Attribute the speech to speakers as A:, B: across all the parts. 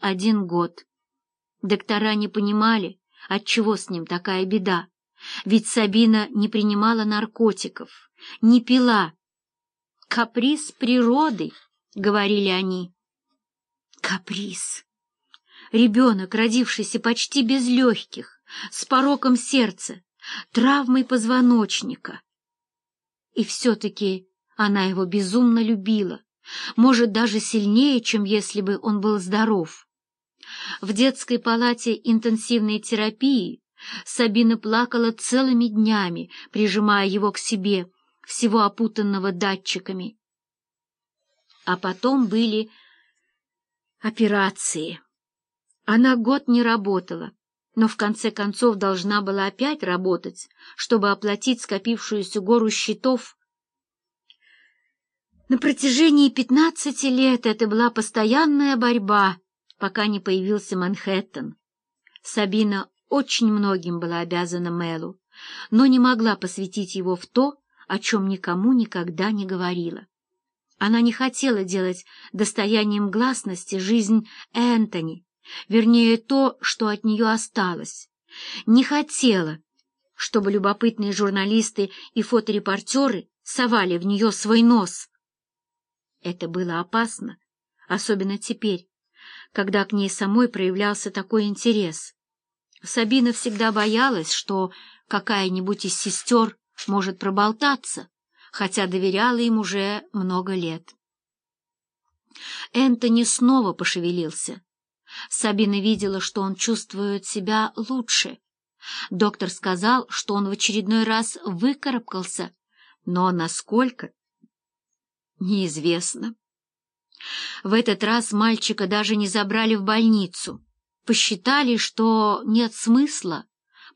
A: один год. Доктора не понимали, отчего с ним такая беда, ведь Сабина не принимала наркотиков, не пила. «Каприз природы», — говорили они. Каприз. Ребенок, родившийся почти без легких, с пороком сердца, травмой позвоночника. И все-таки она его безумно любила, может, даже сильнее, чем если бы он был здоров. В детской палате интенсивной терапии Сабина плакала целыми днями, прижимая его к себе, всего опутанного датчиками. А потом были операции. Она год не работала, но в конце концов должна была опять работать, чтобы оплатить скопившуюся гору счетов. На протяжении пятнадцати лет это была постоянная борьба, пока не появился Манхэттен. Сабина очень многим была обязана Мэлу, но не могла посвятить его в то, о чем никому никогда не говорила. Она не хотела делать достоянием гласности жизнь Энтони, вернее, то, что от нее осталось. Не хотела, чтобы любопытные журналисты и фоторепортеры совали в нее свой нос. Это было опасно, особенно теперь, когда к ней самой проявлялся такой интерес. Сабина всегда боялась, что какая-нибудь из сестер может проболтаться, хотя доверяла им уже много лет. Энтони снова пошевелился. Сабина видела, что он чувствует себя лучше. Доктор сказал, что он в очередной раз выкарабкался, но насколько — неизвестно. В этот раз мальчика даже не забрали в больницу. Посчитали, что нет смысла,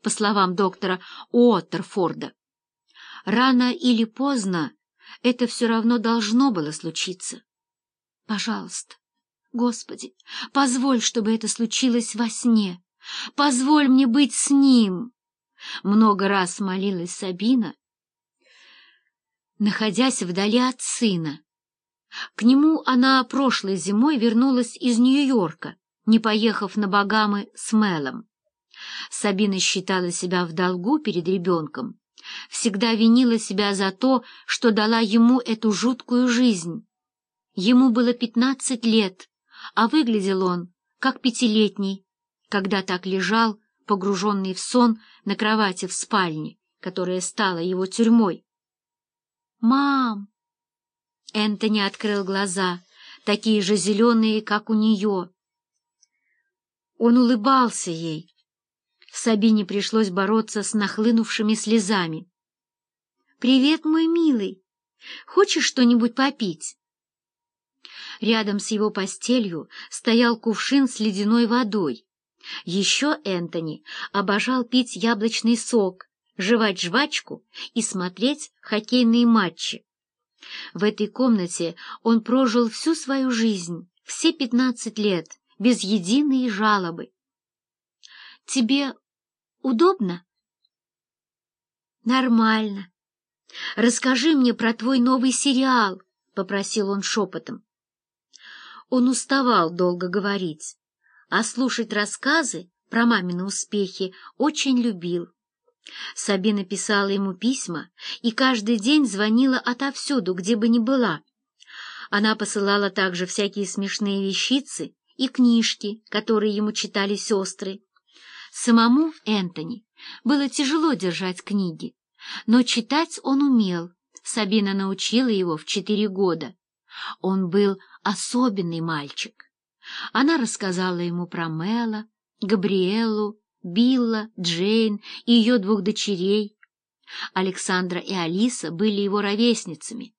A: по словам доктора Уоттерфорда. Рано или поздно это все равно должно было случиться. Пожалуйста, Господи, позволь, чтобы это случилось во сне. Позволь мне быть с ним. Много раз молилась Сабина, находясь вдали от сына. К нему она прошлой зимой вернулась из Нью-Йорка, не поехав на Багамы с Мелом. Сабина считала себя в долгу перед ребенком, всегда винила себя за то, что дала ему эту жуткую жизнь. Ему было пятнадцать лет, а выглядел он, как пятилетний, когда так лежал, погруженный в сон на кровати в спальне, которая стала его тюрьмой. «Мам!» Энтони открыл глаза, такие же зеленые, как у нее. Он улыбался ей. Сабине пришлось бороться с нахлынувшими слезами. «Привет, мой милый! Хочешь что-нибудь попить?» Рядом с его постелью стоял кувшин с ледяной водой. Еще Энтони обожал пить яблочный сок, жевать жвачку и смотреть хоккейные матчи. В этой комнате он прожил всю свою жизнь, все пятнадцать лет, без единой жалобы. «Тебе удобно?» «Нормально. Расскажи мне про твой новый сериал», — попросил он шепотом. Он уставал долго говорить, а слушать рассказы про мамины успехи очень любил. Сабина писала ему письма и каждый день звонила отовсюду, где бы ни была. Она посылала также всякие смешные вещицы и книжки, которые ему читали сестры. Самому Энтони было тяжело держать книги, но читать он умел. Сабина научила его в четыре года. Он был особенный мальчик. Она рассказала ему про Мэла, Габриэлу, Билла, Джейн и ее двух дочерей. Александра и Алиса были его ровесницами.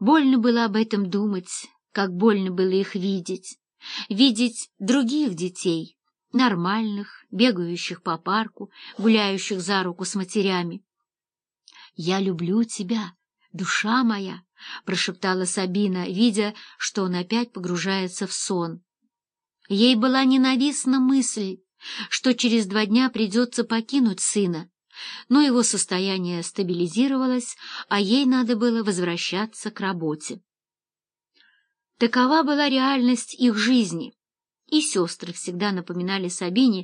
A: Больно было об этом думать, как больно было их видеть. Видеть других детей, нормальных, бегающих по парку, гуляющих за руку с матерями. «Я люблю тебя, душа моя», — прошептала Сабина, видя, что он опять погружается в сон. Ей была ненавистна мысль, что через два дня придется покинуть сына, но его состояние стабилизировалось, а ей надо было возвращаться к работе. Такова была реальность их жизни. и сестры всегда напоминали Сабине